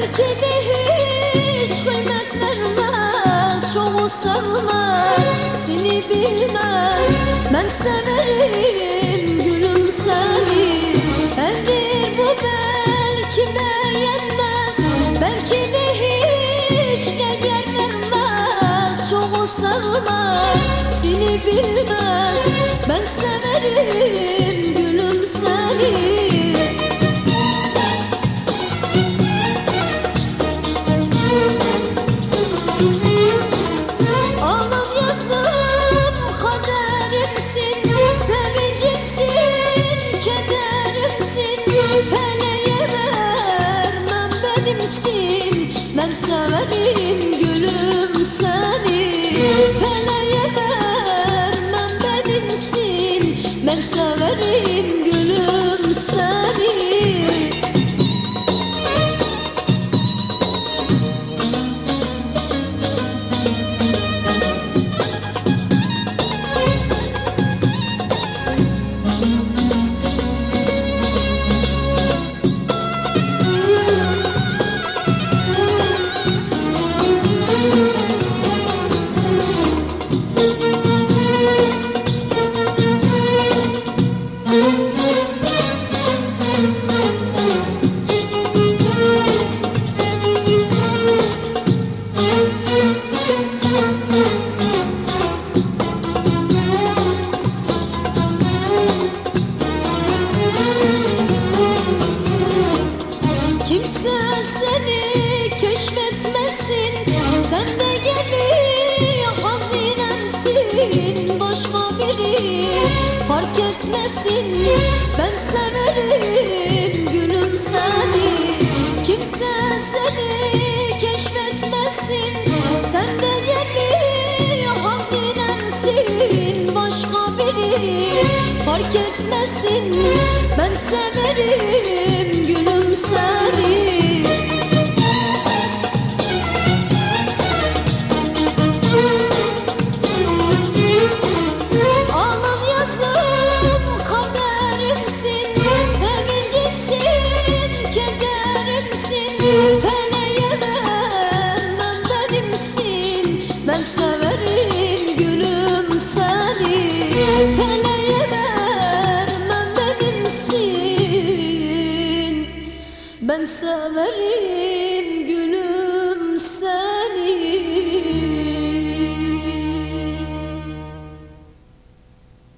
Belki de hiç kıymet vermez Çoğu sevmez Seni bilmez. Ben severim gülüm seni Eldir bu belki beğenmez Belki de hiç değer vermez Çoğu sevmez Seni bilmez. Ben severim gülüm seni. Feleğe benimsin. Ben severim gülüm Kimse seni keşfetmesin. Sen de geli hazinemsin Başka biri. Fark etmesin Ben severim gülüm seni. Kimse seni keşfetmesin. Sen de geli hazinemsin Başka biri. Fark etmesin Ben severim benimsin Ben severim